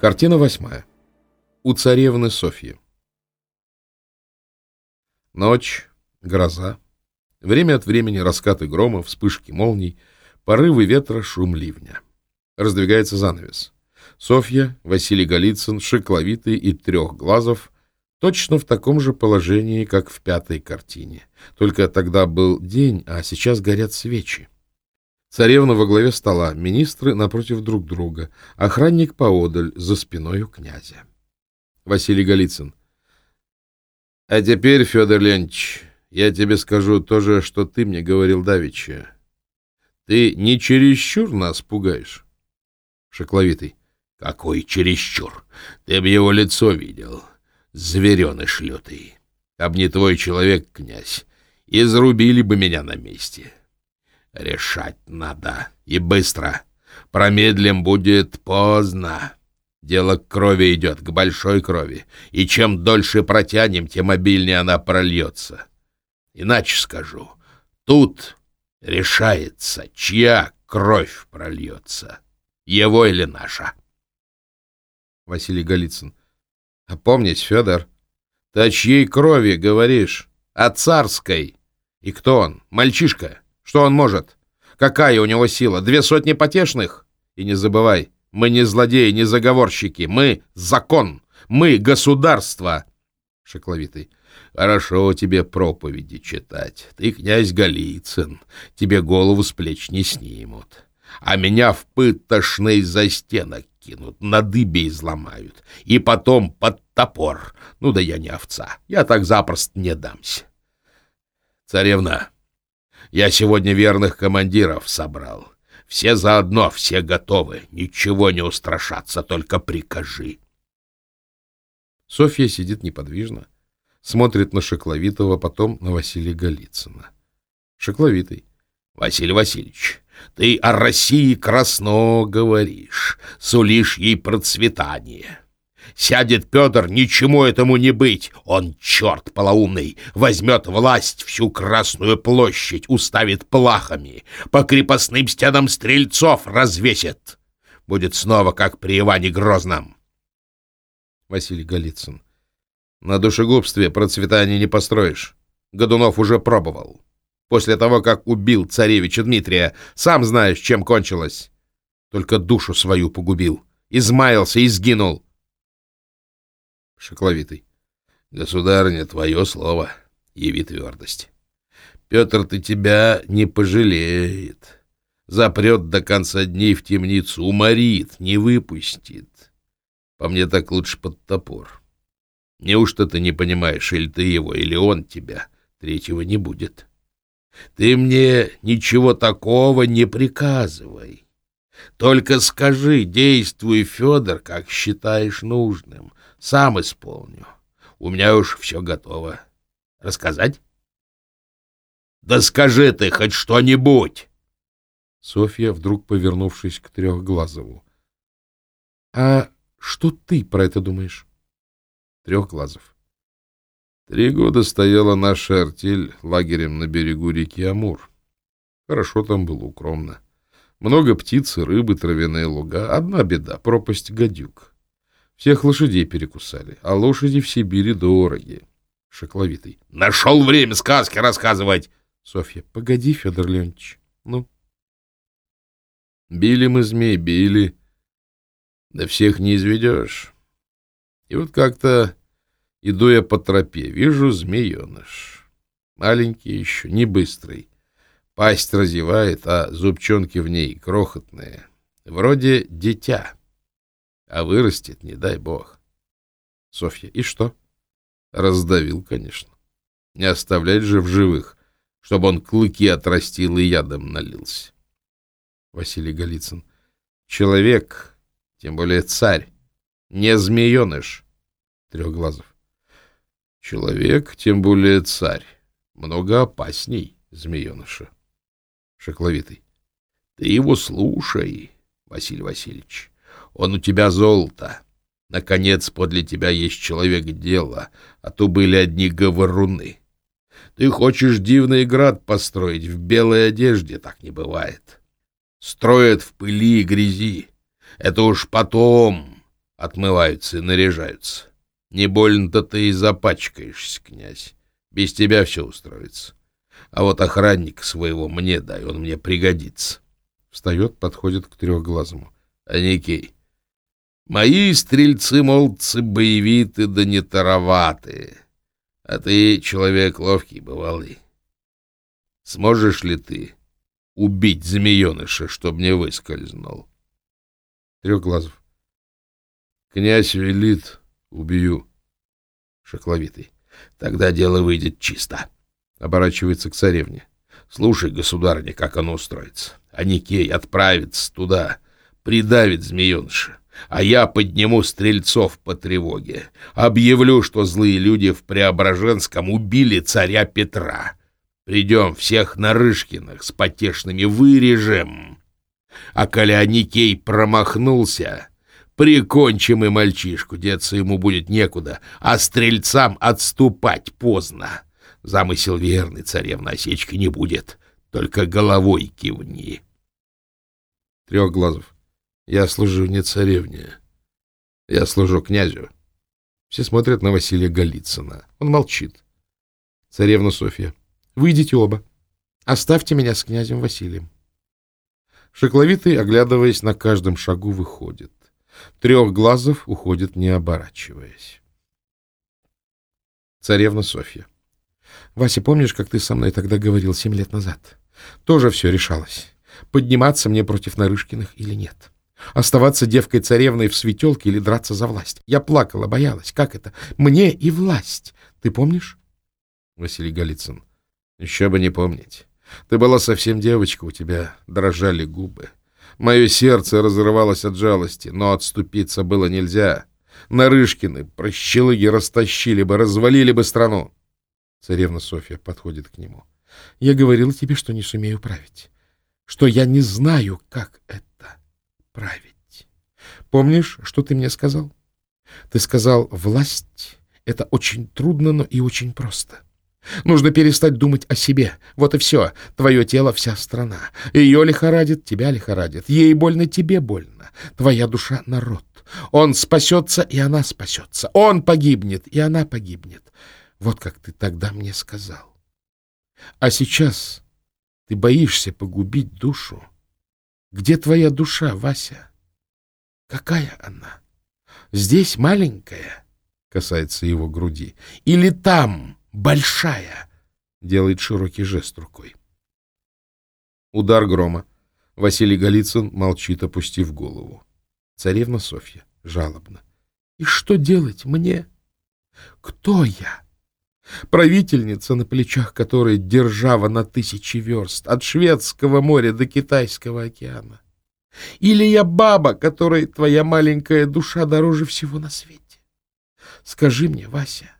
Картина восьмая. У царевны Софьи. Ночь, гроза. Время от времени раскаты грома, вспышки молний, порывы ветра, шум ливня. Раздвигается занавес. Софья, Василий Голицын, Шекловитый и Трехглазов точно в таком же положении, как в пятой картине. Только тогда был день, а сейчас горят свечи. Царевна во главе стола, министры напротив друг друга, охранник поодаль, за спиной у князя. Василий Голицын. — А теперь, Федор Ленч, я тебе скажу то же, что ты мне говорил давеча. Ты не чересчур нас пугаешь? Шокловитый. — Какой чересчур? Ты б его лицо видел. Звереныш лютый. Об не твой человек, князь, изрубили бы меня на месте. — Решать надо. И быстро. Промедлим будет поздно. Дело к крови идет, к большой крови. И чем дольше протянем, тем обильнее она прольется. Иначе скажу. Тут решается, чья кровь прольется. Его или наша. Василий Голицын. Опомнись, Федор. Ты о чьей крови говоришь? О царской. И кто он? Мальчишка? Что он может? Какая у него сила? Две сотни потешных? И не забывай, мы не злодеи, не заговорщики. Мы — закон. Мы — государство. Шекловитый. Хорошо тебе проповеди читать. Ты князь Голицын. Тебе голову с плеч не снимут. А меня в пытошный за стенок кинут, на дыбе изломают. И потом под топор. Ну да я не овца. Я так запросто не дамся. Царевна, я сегодня верных командиров собрал. Все заодно, все готовы. Ничего не устрашаться, только прикажи. Софья сидит неподвижно, смотрит на Шекловитова, потом на Василия Голицына. Шекловитый. Василий Васильевич, ты о России красно говоришь, сулишь ей процветание. Сядет Петр, ничему этому не быть. Он, черт полоумный, возьмет власть всю Красную площадь, уставит плахами, по крепостным стенам стрельцов развесит. Будет снова, как при Иване Грозном. Василий Голицын. На душегубстве процветания не построишь. Годунов уже пробовал. После того, как убил царевича Дмитрия, сам знаешь, чем кончилось. Только душу свою погубил. Измаялся и сгинул. Шокловитый. Государыня, твое слово. Яви твердость. Петр ты тебя не пожалеет. Запрет до конца дней в темницу, уморит, не выпустит. По мне так лучше под топор. Неужто ты не понимаешь, или ты его, или он тебя? Третьего не будет. Ты мне ничего такого не приказывай. Только скажи, действуй, Федор, как считаешь нужным. Сам исполню. У меня уж все готово. Рассказать? Да скажи ты хоть что-нибудь! Софья, вдруг повернувшись к Трехглазову. — А что ты про это думаешь? Трехглазов. Три года стояла наша артель лагерем на берегу реки Амур. Хорошо там было, укромно. Много птиц рыбы, травяные луга. Одна беда — пропасть гадюк. Всех лошадей перекусали, а лошади в Сибири дороги. Шокловитый. Нашел время сказки рассказывать. Софья. Погоди, Федор Леонтьевич. Ну? Били мы змей, били. Да всех не изведешь. И вот как-то иду я по тропе, вижу змееныш. Маленький еще, не быстрый. Пасть разевает, а зубчонки в ней крохотные. Вроде дитя. А вырастет, не дай бог. Софья, и что? Раздавил, конечно. Не оставлять же в живых, чтобы он клыки отрастил и ядом налился. Василий Голицын. Человек, тем более царь, не змееныш. Трехглазов. Человек, тем более царь, много опасней змееныша. Шокловитый. Ты его слушай, Василий Васильевич. Он у тебя золото. Наконец, подле тебя есть человек дела, а то были одни говоруны. Ты хочешь дивный град построить в белой одежде, так не бывает. Строят в пыли и грязи. Это уж потом. отмываются и наряжаются. Не больно-то ты и запачкаешься, князь. Без тебя все устроится. А вот охранник своего мне дай, он мне пригодится. Встает, подходит к трехглазому. Аникей, мои стрельцы-молодцы боевиты да не тароватые, а ты человек ловкий, бывалый. Сможешь ли ты убить змееныша, чтоб не выскользнул? Трехглазов. Князь велит, убью. Шокловитый. Тогда дело выйдет чисто. Оборачивается к царевне. Слушай, государыня, как оно устроится. Аникей отправится туда, придавит змееныша, а я подниму стрельцов по тревоге. Объявлю, что злые люди в Преображенском убили царя Петра. Придем всех на Рышкиных с потешными вырежем. А коли Аникей промахнулся, прикончим и мальчишку, деться ему будет некуда, а стрельцам отступать поздно. Замысел верный, царевна осечки не будет, только головой кивни. Трехглазов. Я служу не царевне. Я служу князю. Все смотрят на Василия Голицына. Он молчит. Царевна Софья. Выйдите оба. Оставьте меня с князем Василием. Шекловитый, оглядываясь на каждом шагу, выходит. Трехглазов уходит, не оборачиваясь. Царевна Софья. Вася, помнишь, как ты со мной тогда говорил семь лет назад? Тоже все решалось. Подниматься мне против Нарышкиных или нет? Оставаться девкой-царевной в светелке или драться за власть? Я плакала, боялась. Как это? Мне и власть. Ты помнишь? Василий Голицын. Еще бы не помнить. Ты была совсем девочка, у тебя дрожали губы. Мое сердце разрывалось от жалости, но отступиться было нельзя. Нарышкины, прощелыги растащили бы, развалили бы страну. Царевна Софья подходит к нему. Я говорил тебе, что не сумею править, что я не знаю, как это править. Помнишь, что ты мне сказал? Ты сказал, власть — это очень трудно, но и очень просто. Нужно перестать думать о себе. Вот и все. Твое тело — вся страна. Ее лихорадит, тебя лихорадит. Ей больно, тебе больно. Твоя душа — народ. Он спасется, и она спасется. Он погибнет, и она погибнет. Вот как ты тогда мне сказал. А сейчас ты боишься погубить душу. Где твоя душа, Вася? Какая она? Здесь маленькая, касается его груди, или там большая, делает широкий жест рукой. Удар грома. Василий Голицын молчит, опустив голову. Царевна Софья жалобно. И что делать мне? Кто я? Правительница, на плечах которой держава на тысячи верст, от Шведского моря до Китайского океана. Или я баба, которой твоя маленькая душа дороже всего на свете? Скажи мне, Вася,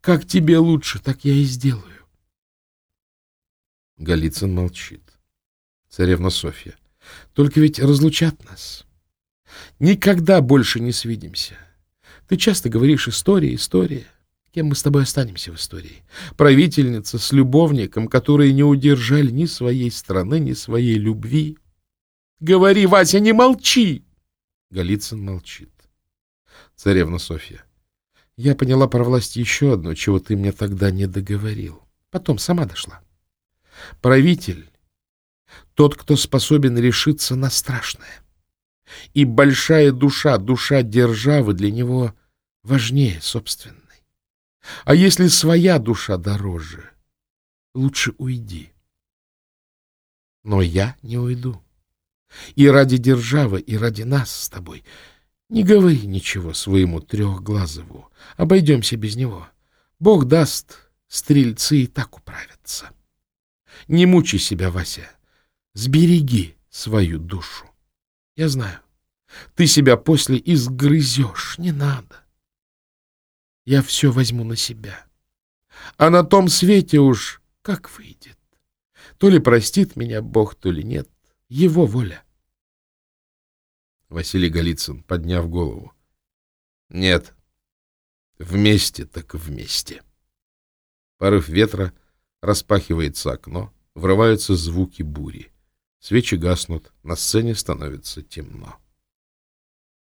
как тебе лучше, так я и сделаю. Голицын молчит. Царевна Софья. Только ведь разлучат нас. Никогда больше не свидимся. Ты часто говоришь «история, история». Кем мы с тобой останемся в истории? Правительница с любовником, которые не удержали ни своей страны, ни своей любви. Говори, Вася, не молчи! Голицын молчит. Царевна Софья. Я поняла про власть еще одно, чего ты мне тогда не договорил. Потом сама дошла. Правитель — тот, кто способен решиться на страшное. И большая душа, душа державы для него важнее собственной. А если своя душа дороже, лучше уйди. Но я не уйду. И ради державы, и ради нас с тобой. Не говори ничего своему трехглазову. Обойдемся без него. Бог даст, стрельцы и так управятся. Не мучай себя, Вася. Сбереги свою душу. Я знаю, ты себя после изгрызешь. Не надо я все возьму на себя. А на том свете уж как выйдет. То ли простит меня Бог, то ли нет. Его воля. Василий Голицын, подняв голову. Нет. Вместе так вместе. Порыв ветра, распахивается окно, врываются звуки бури. Свечи гаснут, на сцене становится темно.